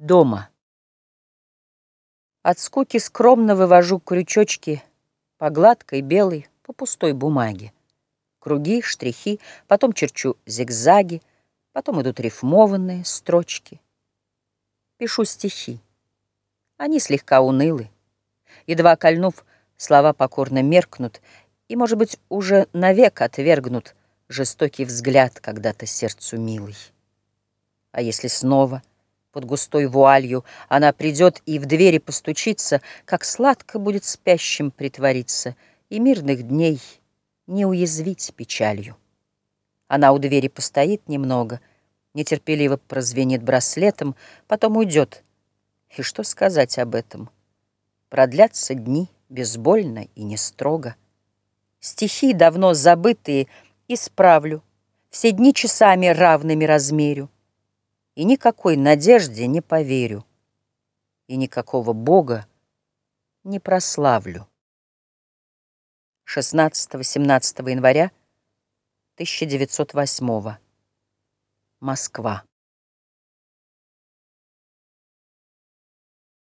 Дома. От скуки скромно вывожу крючочки По гладкой, белой, по пустой бумаге. Круги, штрихи, потом черчу зигзаги, Потом идут рифмованные строчки. Пишу стихи. Они слегка унылы. Едва кольнув, слова покорно меркнут И, может быть, уже навек отвергнут Жестокий взгляд когда-то сердцу милый. А если снова — под густой вуалью она придет и в двери постучится, Как сладко будет спящим притвориться, И мирных дней не уязвить печалью. Она у двери постоит немного, Нетерпеливо прозвенит браслетом, Потом уйдет. И что сказать об этом? Продлятся дни безбольно и не строго. Стихи, давно забытые, исправлю, Все дни часами равными размерю. И никакой надежде не поверю, И никакого Бога не прославлю. 16-17 января 1908 Москва.